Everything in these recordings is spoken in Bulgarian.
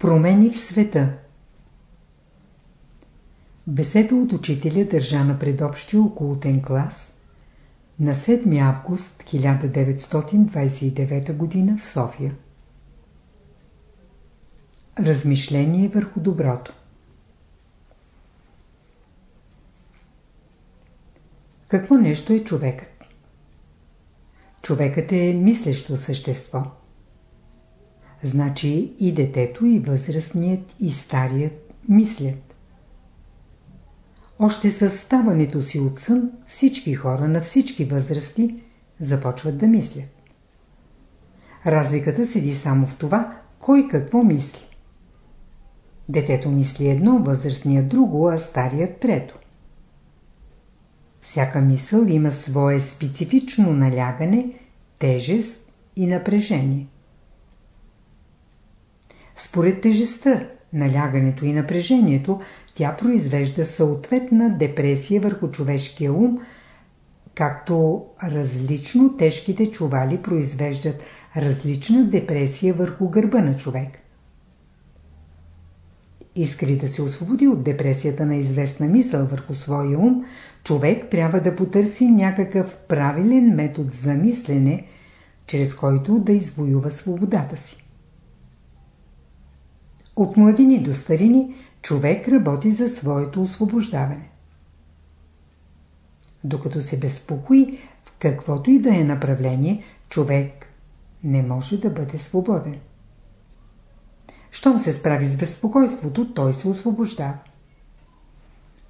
Промени в света Беседа от учителя държа на предобщия окултен клас на 7 август 1929 г. в София. Размишление върху доброто Какво нещо е човекът? Човекът е мислещо същество. Значи и детето, и възрастният, и старият мислят. Още със ставането си от сън, всички хора на всички възрасти започват да мислят. Разликата седи само в това, кой какво мисли. Детето мисли едно, възрастният друго, а старият трето. Всяка мисъл има свое специфично налягане, тежест и напрежение. Според тежестта, налягането и напрежението, тя произвежда съответна депресия върху човешкия ум, както различно тежките чували произвеждат различна депресия върху гърба на човек. Искали да се освободи от депресията на известна мисъл върху своя ум, човек трябва да потърси някакъв правилен метод за мислене, чрез който да извоюва свободата си. От младини до старини човек работи за своето освобождаване. Докато се безпокои в каквото и да е направление, човек не може да бъде свободен. Щом се справи с безпокойството, той се освобождава.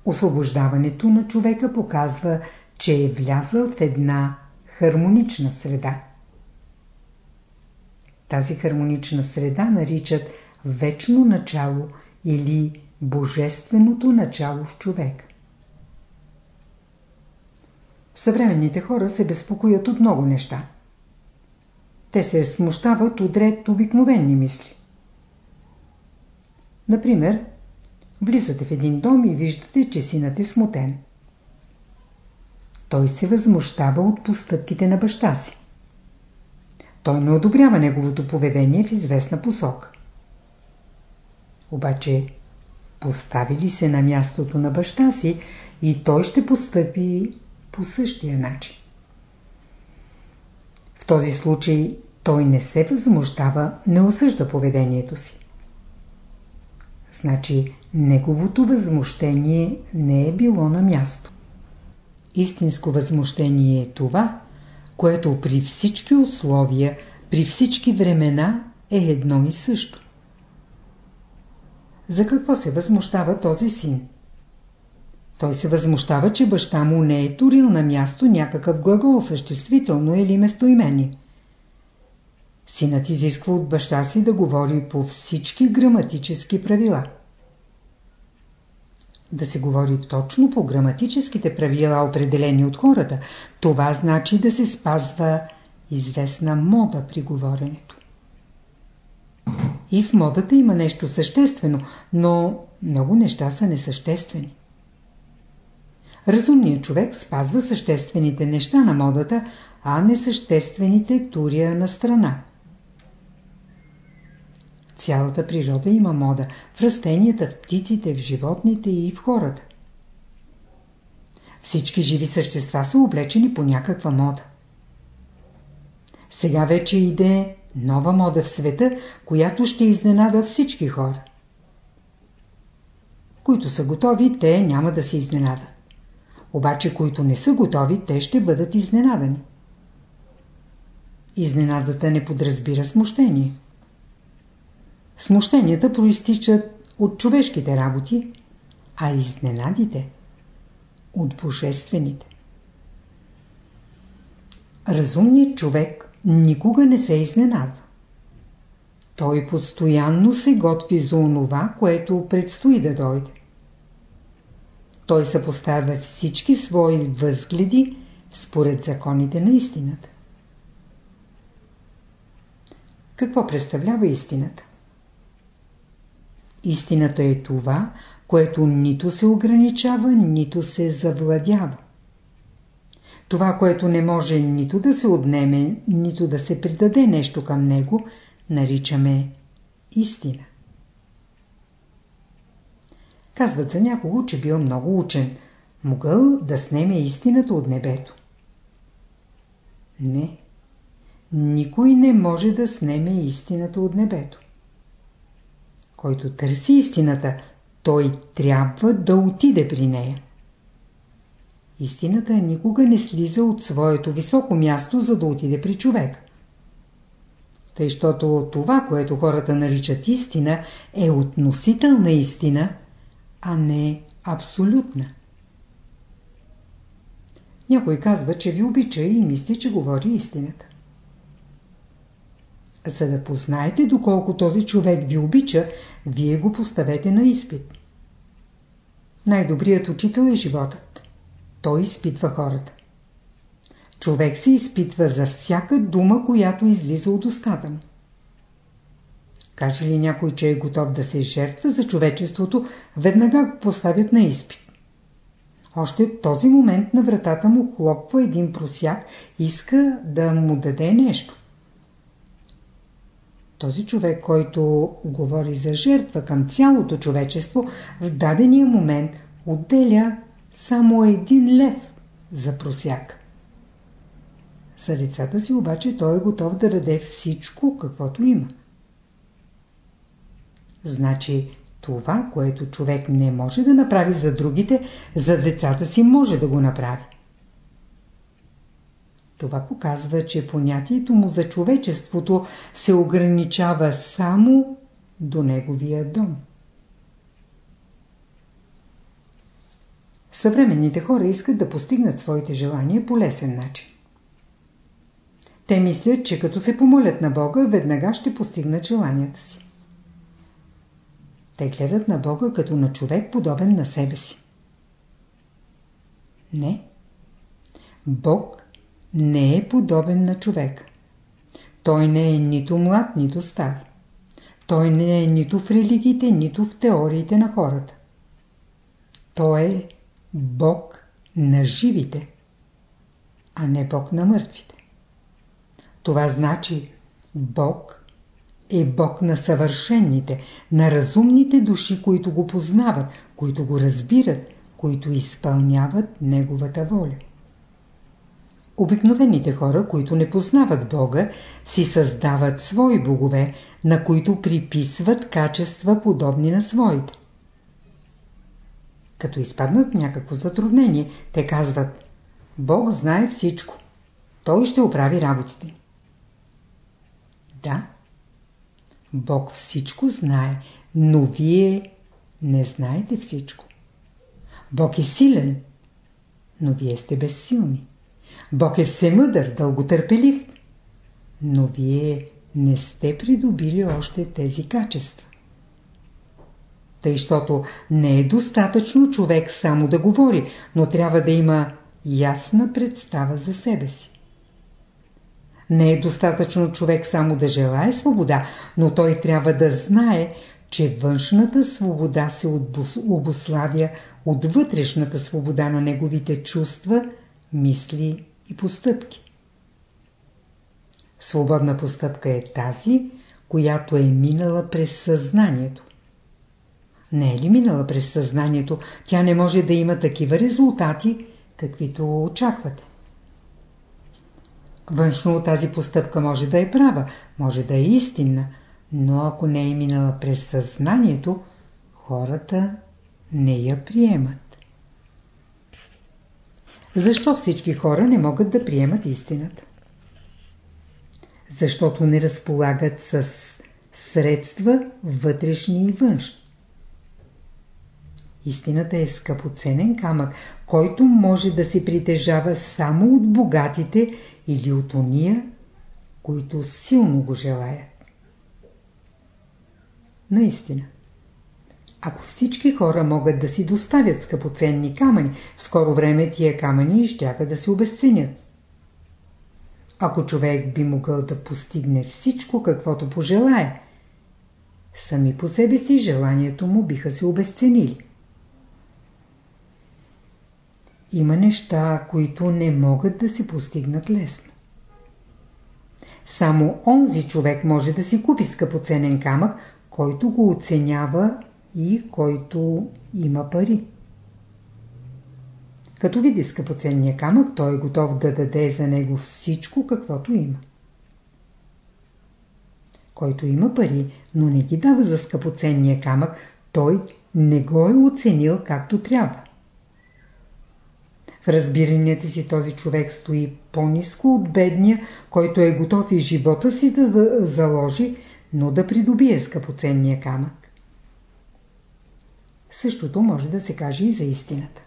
Освобождаването на човека показва, че е влязъл в една хармонична среда. Тази хармонична среда наричат вечно начало или божественото начало в човек. Съвременните хора се безпокоят от много неща. Те се смущават от ред обикновени мисли. Например, влизате в един дом и виждате, че синът е смутен. Той се възмущава от постъпките на баща си. Той не одобрява неговото поведение в известна посока. Обаче, постави ли се на мястото на баща си и той ще постъпи по същия начин. В този случай той не се възмущава, не осъжда поведението си. Значи неговото възмущение не е било на място. Истинско възмущение е това, което при всички условия, при всички времена е едно и също. За какво се възмущава този син? Той се възмущава, че баща му не е турил на място някакъв глагол съществително или местоимение. Синът изисква от баща си да говори по всички граматически правила. Да се говори точно по граматическите правила, определени от хората, това значи да се спазва известна мода при говоренето. И в модата има нещо съществено, но много неща са несъществени. Разумният човек спазва съществените неща на модата, а несъществените туря на страна. Цялата природа има мода в растенията, в птиците, в животните и в хората. Всички живи същества са облечени по някаква мода. Сега вече иде нова мода в света, която ще изненада всички хора. Които са готови, те няма да се изненадат. Обаче, които не са готови, те ще бъдат изненадани. Изненадата не подразбира смущение. Смущенията проистичат от човешките работи, а изненадите от божествените. Разумният човек никога не се изненадва. Той постоянно се готви за онова, което предстои да дойде. Той съпоставя всички свои възгледи според законите на истината. Какво представлява истината? Истината е това, което нито се ограничава, нито се завладява. Това, което не може нито да се отнеме, нито да се придаде нещо към него, наричаме истина. Казват за някого, че бил много учен. Могъл да снеме истината от небето. Не. Никой не може да снеме истината от небето. Който търси истината, той трябва да отиде при нея. Истината никога не слиза от своето високо място, за да отиде при човек. Тъй, защото това, което хората наричат истина, е относителна истина, а не абсолютна. Някой казва, че ви обича и мисли, че говори истината. За да познаете доколко този човек ви обича, вие го поставете на изпит. Най-добрият учител е животът. Той изпитва хората. Човек се изпитва за всяка дума, която излиза от устата му. Каже ли някой, че е готов да се жертва за човечеството, веднага го поставят на изпит. Още този момент на вратата му хлопва един просяк, иска да му даде нещо. Този човек, който говори за жертва към цялото човечество, в дадения момент отделя само един лев за просяк. За лицата си обаче той е готов да даде всичко, каквото има. Значи това, което човек не може да направи за другите, за децата си може да го направи. Това показва, че понятието му за човечеството се ограничава само до неговия дом. Съвременните хора искат да постигнат своите желания по лесен начин. Те мислят, че като се помолят на Бога, веднага ще постигнат желанията си. Те гледат на Бога като на човек, подобен на себе си. Не. Бог не е подобен на човек. Той не е нито млад, нито стар. Той не е нито в религиите, нито в теориите на хората. Той е Бог на живите, а не Бог на мъртвите. Това значи Бог е Бог на съвършенните, на разумните души, които го познават, които го разбират, които изпълняват Неговата воля. Обикновените хора, които не познават Бога, си създават свои богове, на които приписват качества подобни на своите. Като изпаднат някакво затруднение, те казват Бог знае всичко. Той ще оправи работите. Да, Бог всичко знае, но вие не знаете всичко. Бог е силен, но вие сте безсилни. Бог е всемъдър, дълготърпелив, но вие не сте придобили още тези качества. Тъй, защото не е достатъчно човек само да говори, но трябва да има ясна представа за себе си. Не е достатъчно човек само да желае свобода, но той трябва да знае, че външната свобода се обославя от вътрешната свобода на неговите чувства, мисли и постъпки. Свободна постъпка е тази, която е минала през съзнанието. Не е ли минала през съзнанието, тя не може да има такива резултати, каквито очаквате. Външно тази постъпка може да е права, може да е истинна, но ако не е минала през съзнанието, хората не я приемат. Защо всички хора не могат да приемат истината? Защото не разполагат с средства вътрешни и външни. Истината е скъпоценен камък, който може да се притежава само от богатите или от ония, които силно го желаят. Наистина. Ако всички хора могат да си доставят скъпоценни камъни, в скоро време тия камъни щяха да се обесценят. Ако човек би могъл да постигне всичко, каквото пожелае, сами по себе си желанието му биха се обесценили. Има неща, които не могат да се постигнат лесно. Само онзи човек може да си купи скъпоценен камък, който го оценява и който има пари. Като види скъпоценния камък, той е готов да даде за него всичко, каквото има. Който има пари, но не ги дава за скъпоценния камък, той не го е оценил както трябва. В разбиранията си този човек стои по-низко от бедния, който е готов и живота си да заложи, но да придобие скъпоценния камък. Същото може да се каже и за истината.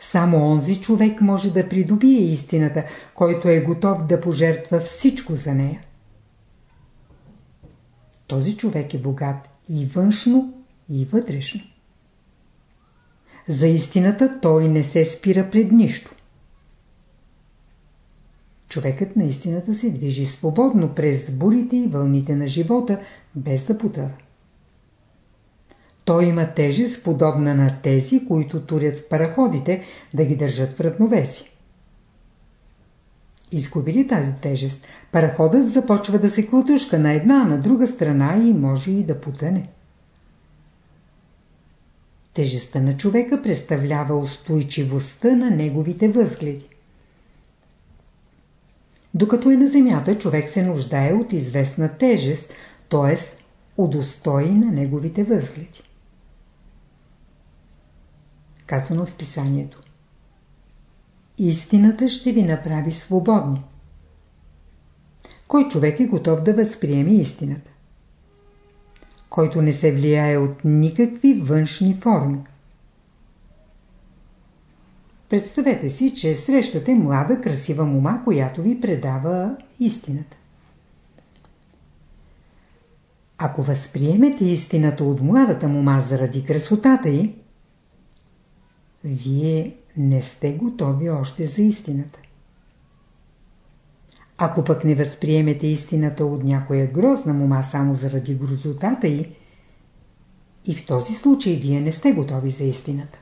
Само онзи човек може да придобие истината, който е готов да пожертва всичко за нея. Този човек е богат и външно, и вътрешно. За истината той не се спира пред нищо. Човекът на истината се движи свободно през бурите и вълните на живота, без да потъва. Той има тежест, подобна на тези, които турят в параходите, да ги държат в равновесие. Изгубили тази тежест, параходът започва да се клатушка на една, на друга страна и може и да потъне. Тежестта на човека представлява устойчивостта на неговите възгледи. Докато е на земята, човек се нуждае от известна тежест, т.е. удостои на неговите възгледи. Казано в писанието. Истината ще ви направи свободни. Кой човек е готов да възприеме истината? Който не се влияе от никакви външни форми. Представете си, че срещате млада, красива мома, която ви предава истината. Ако възприемете истината от младата мома заради красотата й, вие не сте готови още за истината. Ако пък не възприемете истината от някоя грозна мома само заради грозотата й, и в този случай вие не сте готови за истината.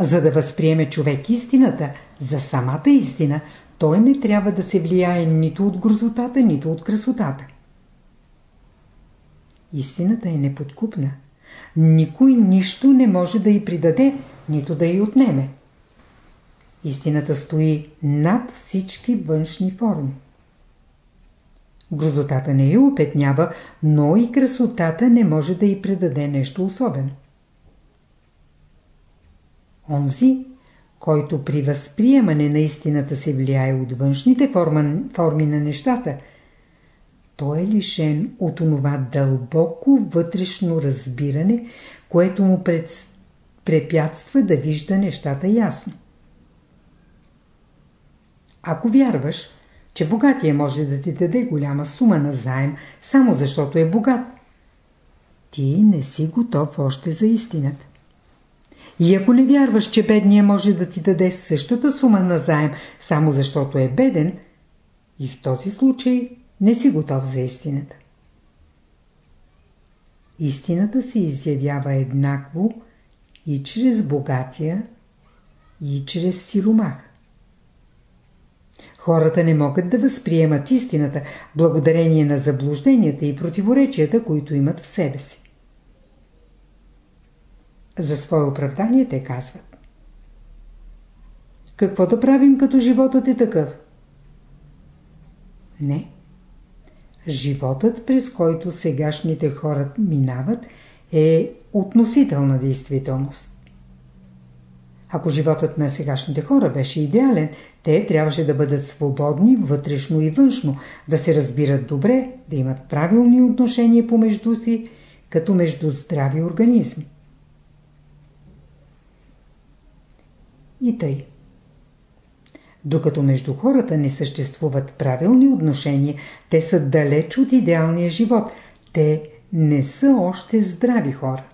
За да възприеме човек истината, за самата истина, той не трябва да се влияе нито от грозотата, нито от красотата. Истината е неподкупна. Никой нищо не може да й придаде, нито да й отнеме. Истината стои над всички външни форми. Грозотата не я опетнява, но и красотата не може да й предаде нещо особено. Онзи, който при възприемане на истината се влияе от външните форми на нещата – той е лишен от онова дълбоко вътрешно разбиране, което му пред... препятства да вижда нещата ясно. Ако вярваш, че богатия може да ти даде голяма сума на заем, само защото е богат, ти не си готов още за истината. И ако не вярваш, че бедния може да ти даде същата сума на заем, само защото е беден, и в този случай не си готов за истината. Истината се изявява еднакво и чрез богатия, и чрез сиромах. Хората не могат да възприемат истината благодарение на заблужденията и противоречията, които имат в себе си. За свое оправдание те казват. Какво да правим, като животът е такъв? Не. Животът, през който сегашните хора минават, е относителна действителност. Ако животът на сегашните хора беше идеален, те трябваше да бъдат свободни вътрешно и външно, да се разбират добре, да имат правилни отношения помежду си, като между здрави организми. И тъй. Докато между хората не съществуват правилни отношения, те са далеч от идеалния живот. Те не са още здрави хора.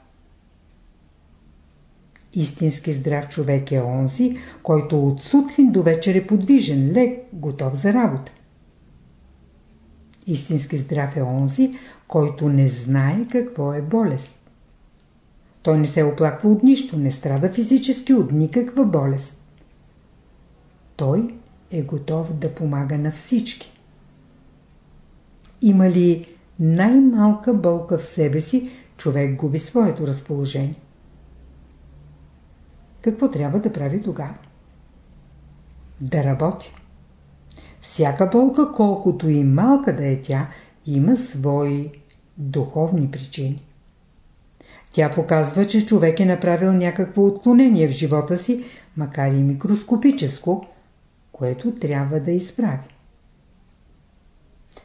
Истински здрав човек е онзи, който от сутрин до вечер е подвижен, лек, готов за работа. Истински здрав е онзи, който не знае какво е болест. Той не се оплаква от нищо, не страда физически от никаква болест. Той е готов да помага на всички. Има ли най-малка болка в себе си, човек губи своето разположение. Какво трябва да прави тогава? Да работи. Всяка болка, колкото и малка да е тя, има свои духовни причини. Тя показва, че човек е направил някакво отклонение в живота си, макар и микроскопическо, което трябва да изправи.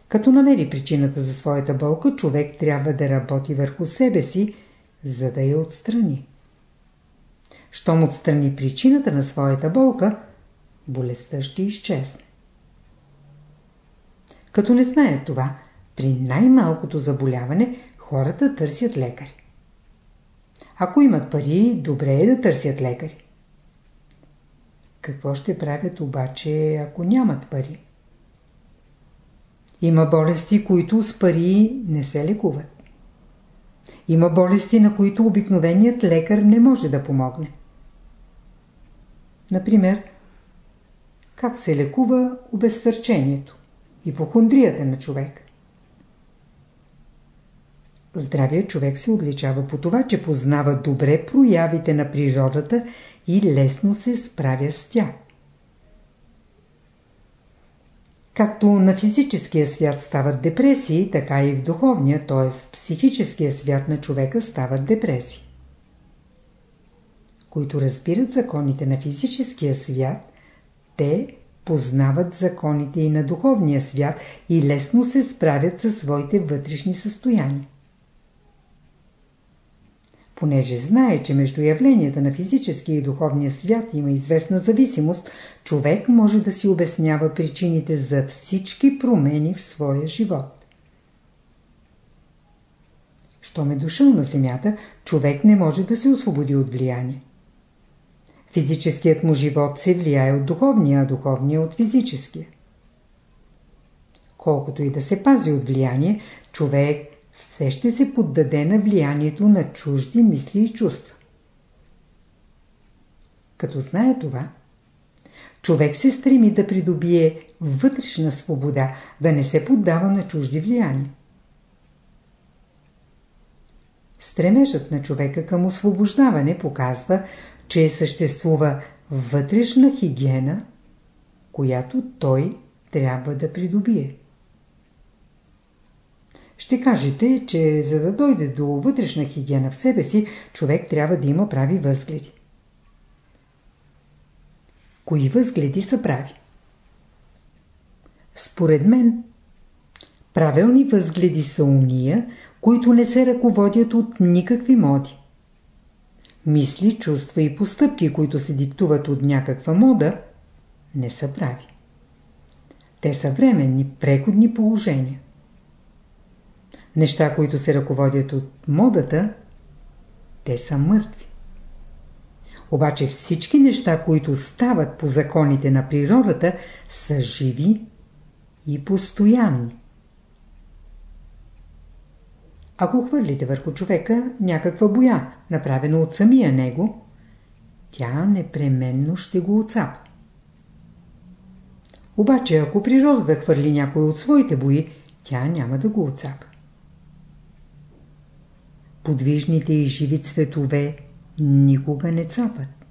Като намери причината за своята болка, човек трябва да работи върху себе си, за да я отстрани. Щом отстрани причината на своята болка, болестта ще изчезне. Като не знаят това, при най-малкото заболяване хората търсят лекари. Ако имат пари, добре е да търсят лекари. Какво ще правят обаче, ако нямат пари? Има болести, които с пари не се лекуват. Има болести, на които обикновеният лекар не може да помогне. Например, как се лекува обезтърчението, ипохондрията на човек. Здравият човек се отличава по това, че познава добре проявите на природата и лесно се справя с тях. Както на физическия свят стават депресии, така и в духовния, т.е. в психическия свят на човека стават депресии. Които разбират законите на физическия свят, те познават законите и на духовния свят и лесно се справят със своите вътрешни състояния. Понеже знае, че между явленията на физическия и духовния свят има известна зависимост, човек може да си обяснява причините за всички промени в своя живот. Щом е дошъл на земята, човек не може да се освободи от влияние. Физическият му живот се влияе от духовния, а духовния от физическия. Колкото и да се пази от влияние, човек все ще се поддаде на влиянието на чужди мисли и чувства. Като знае това, човек се стреми да придобие вътрешна свобода, да не се поддава на чужди влияния. Стремежът на човека към освобождаване показва, че съществува вътрешна хигиена, която той трябва да придобие. Ще кажете, че за да дойде до вътрешна хигиена в себе си, човек трябва да има прави възгледи. Кои възгледи са прави? Според мен, правилни възгледи са уния, които не се ръководят от никакви моди. Мисли, чувства и постъпки, които се диктуват от някаква мода, не са прави. Те са временни, преходни положения неща, които се ръководят от модата, те са мъртви. Обаче всички неща, които стават по законите на природата, са живи и постоянни. Ако хвърлите върху човека някаква боя, направена от самия него, тя непременно ще го отцапа. Обаче, ако природата хвърли някой от своите бои, тя няма да го отцапа подвижните и живи цветове никога не цапат.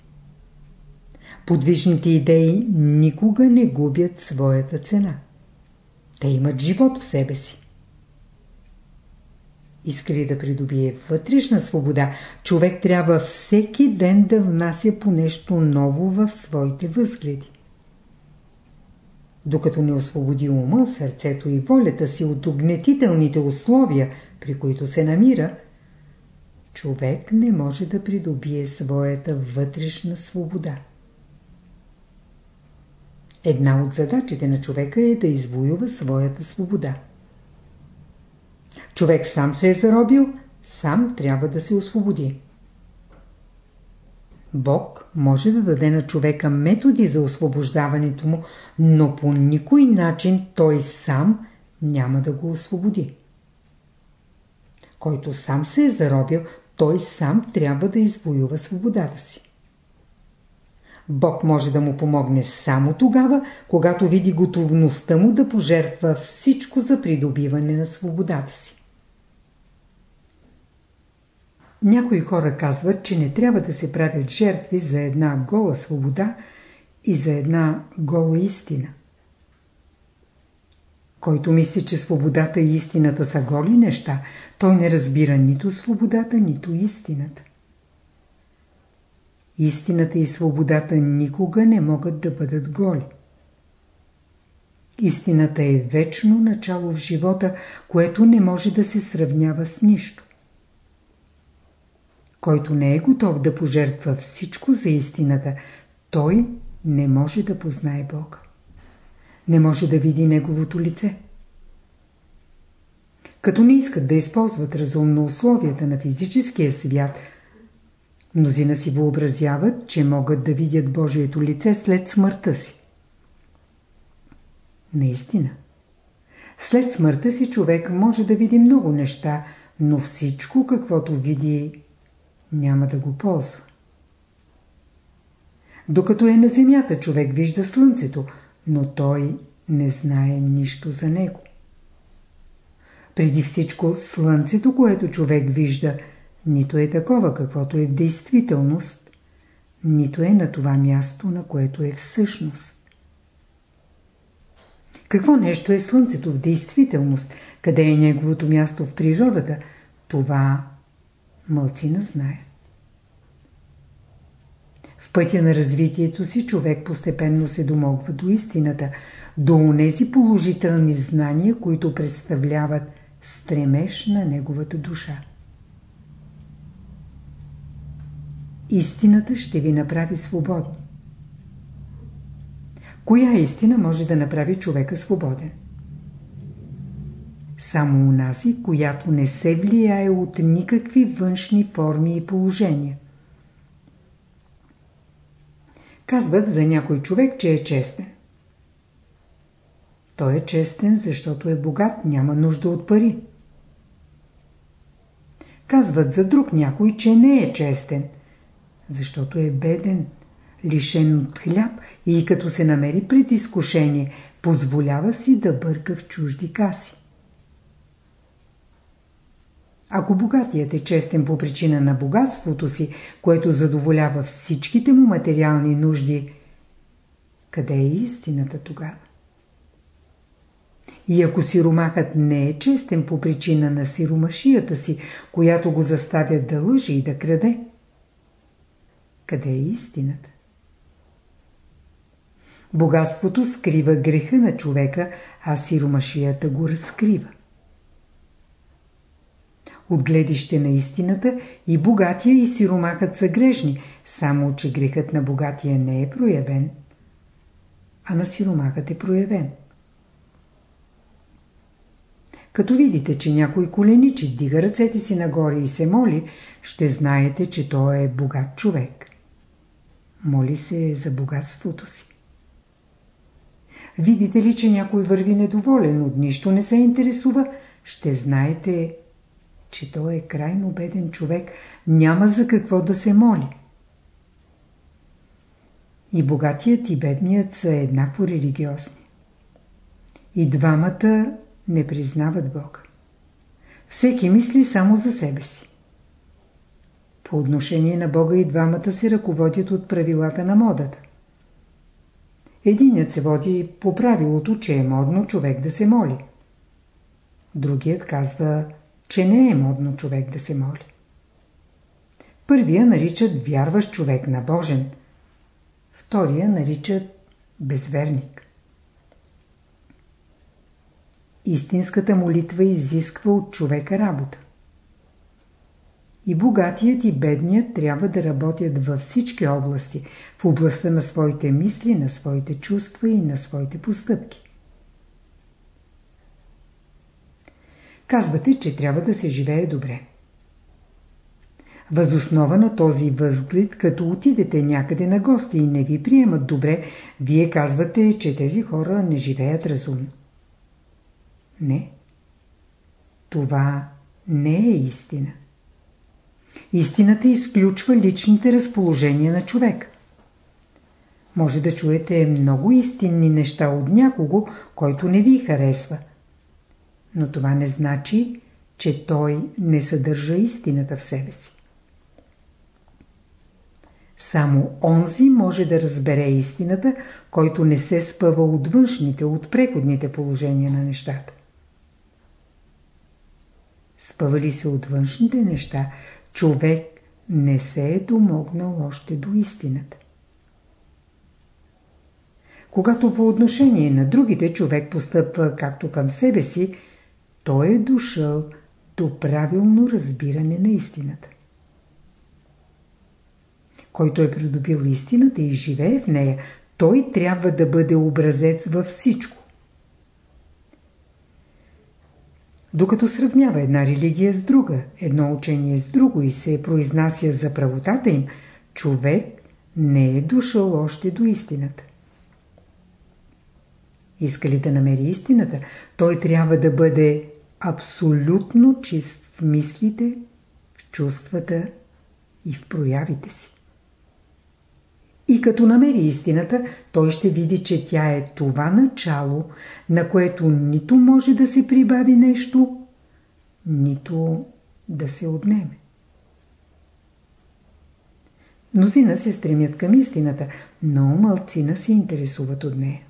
Подвижните идеи никога не губят своята цена. Те имат живот в себе си. Искали да придобие вътрешна свобода, човек трябва всеки ден да внася по нещо ново в своите възгледи. Докато не освободи ума, сърцето и волята си от огнетителните условия, при които се намира – човек не може да придобие своята вътрешна свобода. Една от задачите на човека е да извоюва своята свобода. Човек сам се е заробил, сам трябва да се освободи. Бог може да даде на човека методи за освобождаването му, но по никой начин той сам няма да го освободи. Който сам се е заробил, той сам трябва да извоюва свободата си. Бог може да му помогне само тогава, когато види готовността му да пожертва всичко за придобиване на свободата си. Някои хора казват, че не трябва да се правят жертви за една гола свобода и за една гола истина. Който мисли, че свободата и истината са голи неща, той не разбира нито свободата, нито истината. Истината и свободата никога не могат да бъдат голи. Истината е вечно начало в живота, което не може да се сравнява с нищо. Който не е готов да пожертва всичко за истината, той не може да познае Бога. Не може да види Неговото лице. Като не искат да използват разумно условията на физическия свят, мнозина си въобразяват, че могат да видят Божието лице след смъртта си. Наистина. След смъртта си човек може да види много неща, но всичко, каквото види, няма да го ползва. Докато е на земята, човек вижда слънцето, но той не знае нищо за него. Преди всичко, слънцето, което човек вижда, нито е такова, каквото е в действителност, нито е на това място, на което е всъщност. Какво нещо е Слънцето в действителност? Къде е неговото място в природата? Това мълцина знае. В пътя на развитието си човек постепенно се домогва до истината, до онези положителни знания, които представляват стремеж на неговата душа. Истината ще ви направи свободни. Коя истина може да направи човека свободен? Само унази, която не се влияе от никакви външни форми и положения. Казват за някой човек, че е честен. Той е честен, защото е богат, няма нужда от пари. Казват за друг някой, че не е честен, защото е беден, лишен от хляб и като се намери пред изкушение, позволява си да бърка в чужди каси. Ако богатият е честен по причина на богатството си, което задоволява всичките му материални нужди, къде е истината тогава? И ако сиромахът не е честен по причина на сиромашията си, която го заставя да лъжи и да краде, къде е истината? Богатството скрива греха на човека, а сиромашията го разкрива. От гледище на истината и богатия и сиромахът са грешни, само че грехът на богатия не е проявен, а на сиромахът е проявен. Като видите, че някой коленичи, дига ръцете си нагоре и се моли, ще знаете, че той е богат човек. Моли се за богатството си. Видите ли, че някой върви недоволен, от нищо не се интересува, ще знаете, че той е крайно беден човек, няма за какво да се моли. И богатият и бедният са еднакво религиозни. И двамата не признават Бога. Всеки мисли само за себе си. По отношение на Бога и двамата се ръководят от правилата на модата. Единият се води по правилото, че е модно човек да се моли. Другият казва, че не е модно човек да се моли. Първия наричат вярващ човек на Божен, втория наричат безверник. Истинската молитва изисква от човека работа. И богатият и бедният трябва да работят във всички области, в областта на своите мисли, на своите чувства и на своите постъпки. Казвате, че трябва да се живее добре. Възоснова на този възглед, като отидете някъде на гости и не ви приемат добре, вие казвате, че тези хора не живеят разумно. Не. Това не е истина. Истината изключва личните разположения на човек. Може да чуете много истинни неща от някого, който не ви харесва. Но това не значи, че той не съдържа истината в себе си. Само онзи може да разбере истината, който не се спъва от външните, от преходните положения на нещата. Спъвали се от външните неща, човек не се е домогнал още до истината. Когато по отношение на другите човек постъпва както към себе си, той е дошъл до правилно разбиране на истината. Който е придобил истината и живее в нея, той трябва да бъде образец във всичко. Докато сравнява една религия с друга, едно учение с друго и се произнася за правотата им, човек не е дошъл още до истината. Иска ли да намери истината, той трябва да бъде абсолютно чист в мислите, в чувствата и в проявите си. И като намери истината, той ще види, че тя е това начало, на което нито може да се прибави нещо, нито да се отнеме. Мнозина се стремят към истината, но малцина се интересуват от нея.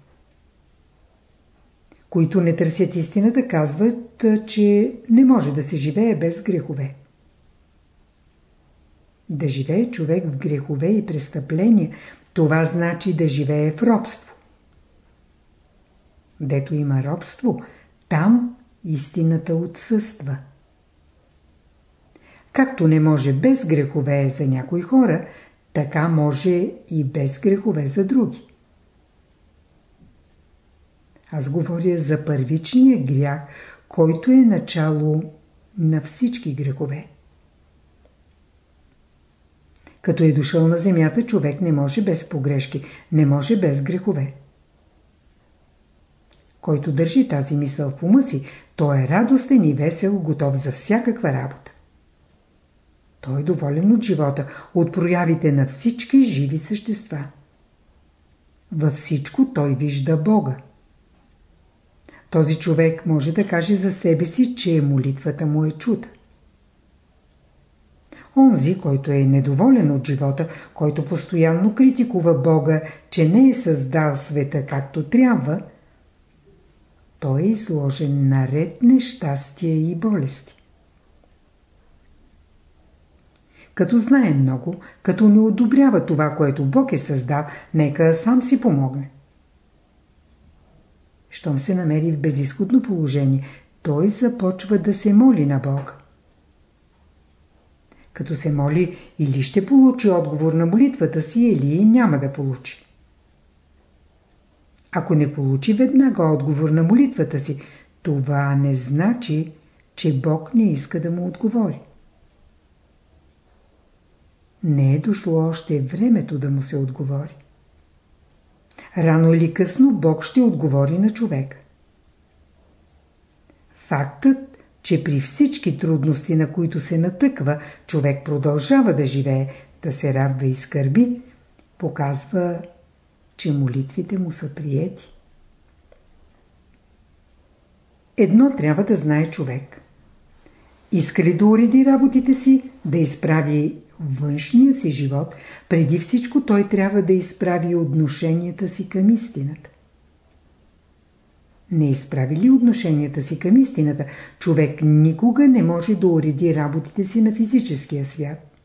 Които не търсят истината, казват, че не може да се живее без грехове. Да живее човек в грехове и престъпления, това значи да живее в робство. Дето има робство, там истината отсъства. Както не може без грехове за някои хора, така може и без грехове за други. Аз говоря за първичния грях, който е начало на всички грехове. Като е дошъл на земята, човек не може без погрешки, не може без грехове. Който държи тази мисъл в ума си, той е радостен и весел, готов за всякаква работа. Той е доволен от живота, от проявите на всички живи същества. Във всичко той вижда Бога. Този човек може да каже за себе си, че молитвата му е чуда. Онзи, който е недоволен от живота, който постоянно критикува Бога, че не е създал света както трябва, той е изложен наред нещастия и болести. Като знае много, като не одобрява това, което Бог е създал, нека сам си помогне. Щом се намери в безисходно положение, той започва да се моли на Бога. Като се моли, или ще получи отговор на молитвата си, или няма да получи. Ако не получи веднага отговор на молитвата си, това не значи, че Бог не иска да му отговори. Не е дошло още времето да му се отговори. Рано или късно Бог ще отговори на човека. Фактът, че при всички трудности, на които се натъква, човек продължава да живее, да се радва и скърби, показва, че молитвите му са приети. Едно трябва да знае човек. Иска ли да уреди работите си, да изправи външния си живот, преди всичко той трябва да изправи отношенията си към истината. Не изправи ли отношенията си към истината, човек никога не може да уреди работите си на физическия свят.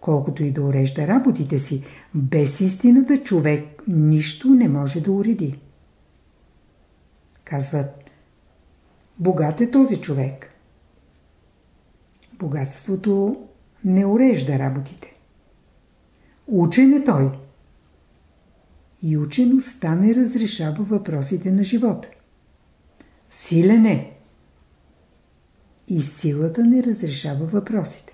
Колкото и да урежда работите си, без истината човек нищо не може да уреди. Казват, богат е този човек. Богатството не урежда работите. Учен е той. И учеността не разрешава въпросите на живота. Силен е. И силата не разрешава въпросите.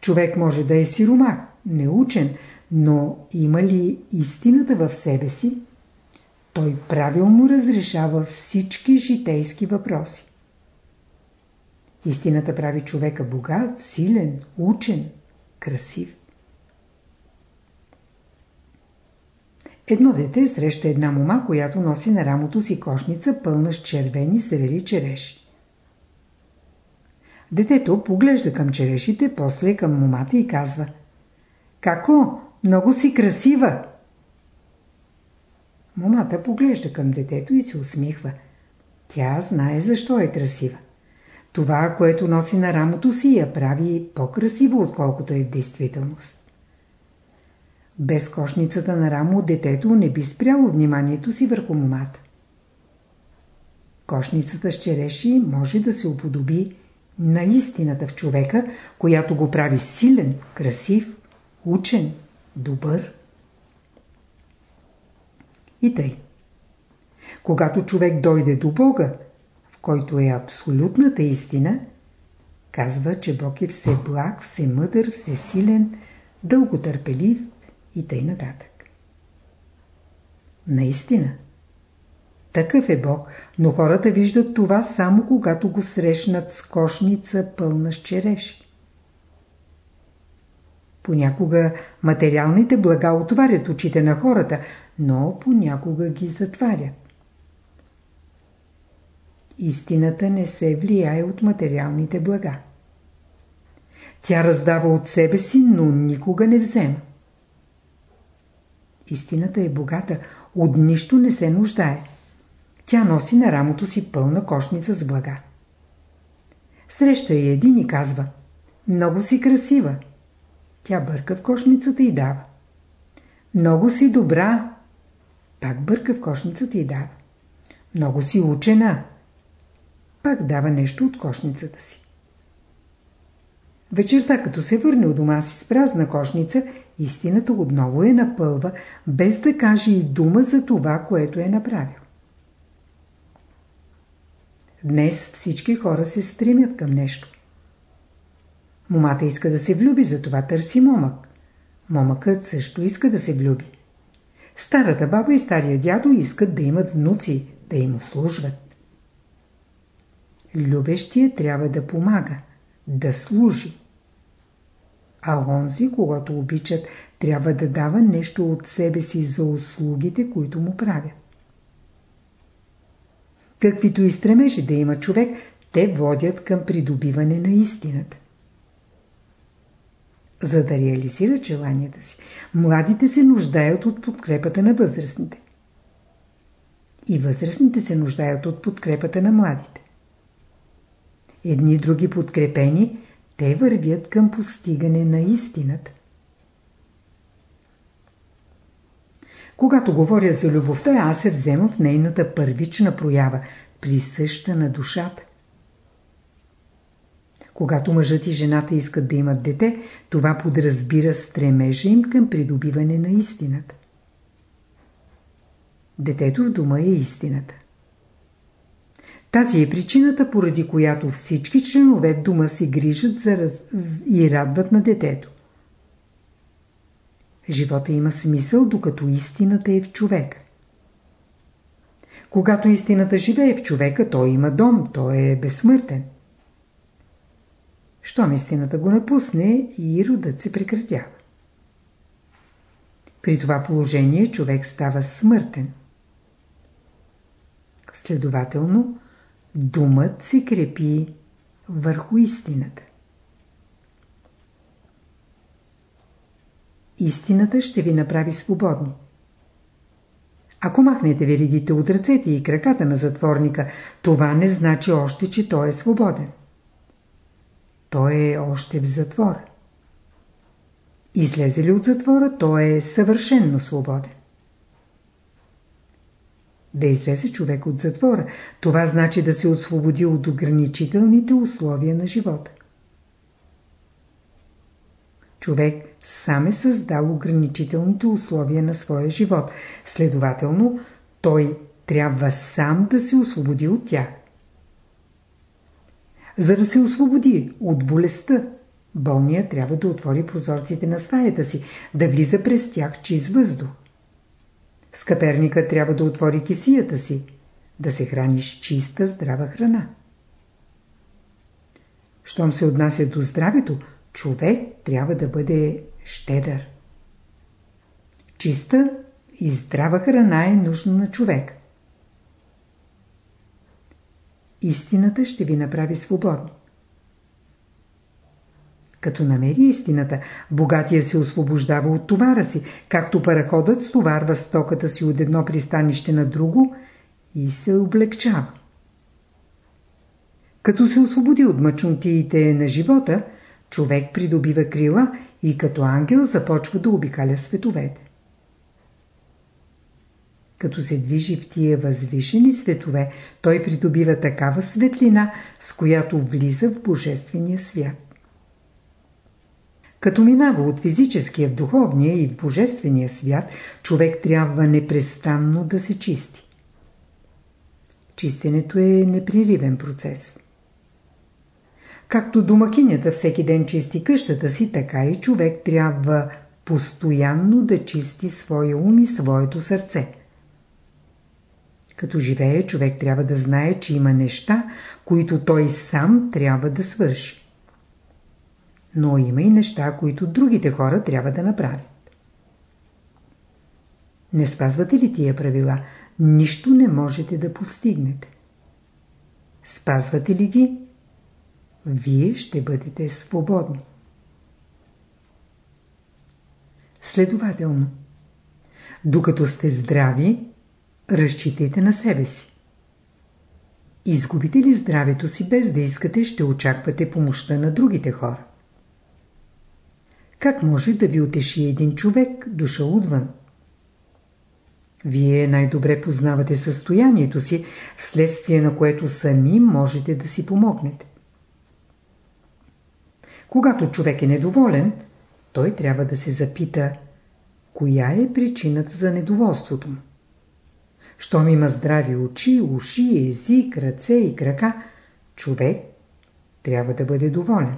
Човек може да е сиромах, неучен, но има ли истината в себе си, той правилно разрешава всички житейски въпроси. Истината прави човека богат, силен, учен, красив. Едно дете среща една мома, която носи на рамото си кошница, пълна с червени зрели череши. Детето поглежда към черешите, после към момата и казва Како? Много си красива! Момата поглежда към детето и се усмихва. Тя знае защо е красива. Това, което носи на рамото си, я прави по-красиво, отколкото е в действителност. Без кошницата на рамо детето не би спряло вниманието си върху момата. Кошницата с череши може да се уподоби на истината в човека, която го прави силен, красив, учен, добър. И тъй. Когато човек дойде до Бога, в който е абсолютната истина, казва, че Бог е все благ, все мъдър, все силен, дълготърпелив и тъй нататък. Наистина. Такъв е Бог, но хората виждат това само когато го срещнат с кошница пълна с череши. Понякога материалните блага отварят очите на хората, но понякога ги затварят. Истината не се влияе от материалните блага. Тя раздава от себе си, но никога не взема. Истината е богата, от нищо не се нуждае. Тя носи на рамото си пълна кошница с блага. Среща и един и казва Много си красива. Тя бърка в кошницата и дава. Много си добра. Пак бърка в кошницата и дава. Много си учена. Пак дава нещо от кошницата си. Вечерта, като се върне от дома си с празна кошница, истината отново е напълва, без да каже и дума за това, което е направил. Днес всички хора се стремят към нещо. Момата иска да се влюби, затова търси момък. Момъкът също иска да се влюби. Старата баба и стария дядо искат да имат внуци, да им услужват. Любещия трябва да помага, да служи. А онзи, когато обичат, трябва да дава нещо от себе си за услугите, които му правят. Каквито и стремежи да има човек, те водят към придобиване на истината. За да реализират желанията си, младите се нуждаят от подкрепата на възрастните. И възрастните се нуждаят от подкрепата на младите. Едни други подкрепени, те вървят към постигане на истината. Когато говоря за любовта, аз се взема в нейната първична проява, присъща на душата. Когато мъжът и жената искат да имат дете, това подразбира стремежа им към придобиване на истината. Детето в дома е истината. Тази е причината, поради която всички членове в дома се грижат за раз... и радват на детето. Живота има смисъл, докато истината е в човека. Когато истината живее в човека, той има дом, той е безсмъртен. Щом истината го напусне и родът се прекратява. При това положение човек става смъртен. Следователно, думът се крепи върху истината. Истината ще ви направи свободни. Ако махнете веригите от ръцете и краката на затворника, това не значи още, че той е свободен. Той е още в затвора. Излезе ли от затвора, той е съвършенно свободен. Да излезе човек от затвора, това значи да се освободи от ограничителните условия на живота. Човек сам е създал ограничителните условия на своя живот. Следователно, той трябва сам да се освободи от тях. За да се освободи от болестта, болният трябва да отвори прозорците на стаята си, да влиза през тях чист въздух. Скъперника трябва да отвори кисията си, да се храни с чиста, здрава храна. Щом се отнася до здравето, човек трябва да бъде щедър. Чиста и здрава храна е нужна на човек. Истината ще ви направи свободни. Като намери истината, богатия се освобождава от товара си, както параходът стоварва стоката си от едно пристанище на друго и се облегчава. Като се освободи от мъчнотиите на живота, човек придобива крила и като ангел започва да обикаля световете. Като се движи в тия възвишени светове, той придобива такава светлина, с която влиза в Божествения свят. Като минава от физическия в духовния и в божествения свят, човек трябва непрестанно да се чисти. Чистенето е непреривен процес. Както домакинята всеки ден чисти къщата си, така и човек трябва постоянно да чисти своя ум и своето сърце. Като живее, човек трябва да знае, че има неща, които той сам трябва да свърши. Но има и неща, които другите хора трябва да направят. Не спазвате ли тия правила, нищо не можете да постигнете. Спазвате ли ги, вие ще бъдете свободни. Следователно, докато сте здрави, разчитайте на себе си. Изгубите ли здравето си без да искате, ще очаквате помощта на другите хора. Как може да ви утеши един човек, дошъл отвън? Вие най-добре познавате състоянието си, вследствие на което сами можете да си помогнете. Когато човек е недоволен, той трябва да се запита, коя е причината за недоволството му. Щом има здрави очи, уши, език, ръце и крака, човек трябва да бъде доволен.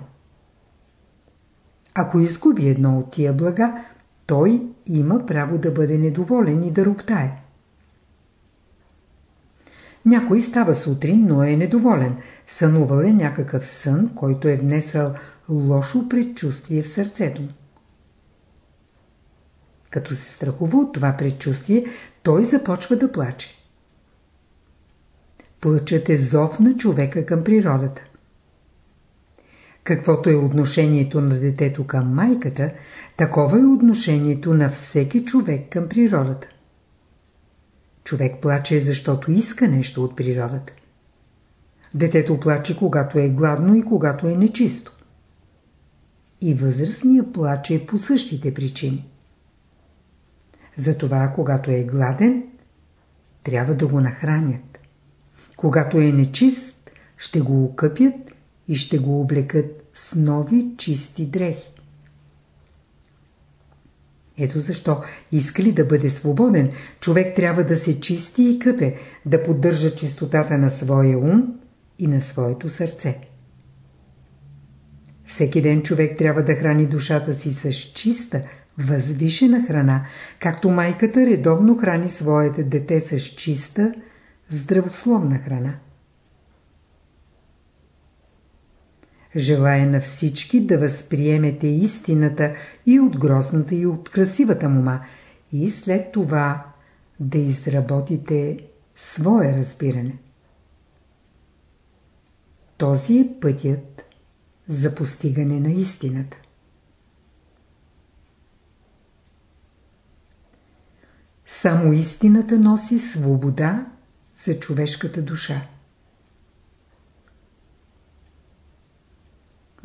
Ако изгуби едно от тия блага, той има право да бъде недоволен и да роптае. Някой става сутрин, но е недоволен. Сънувал е някакъв сън, който е внесъл лошо предчувствие в сърцето. Като се страхува от това предчувствие, той започва да плаче. Плачът е зов на човека към природата. Каквото е отношението на детето към майката, такова е отношението на всеки човек към природата. Човек плаче, защото иска нещо от природата. Детето плаче, когато е гладно и когато е нечисто. И възрастния плаче по същите причини. Затова, когато е гладен, трябва да го нахранят. Когато е нечист, ще го окъпят и ще го облекат с нови чисти дрехи. Ето защо, иска ли да бъде свободен, човек трябва да се чисти и къпе, да поддържа чистотата на своя ум и на своето сърце. Всеки ден човек трябва да храни душата си с чиста, възвишена храна, както майката редовно храни своите дете с чиста, здравословна храна. Желая на всички да възприемете истината и от грозната и от красивата мума и след това да изработите свое разбиране. Този е пътят за постигане на истината. Само истината носи свобода за човешката душа.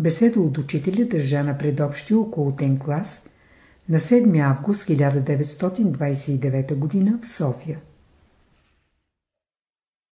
Беседа от учителя държа на предобщи околотен клас на 7 август 1929 г. в София.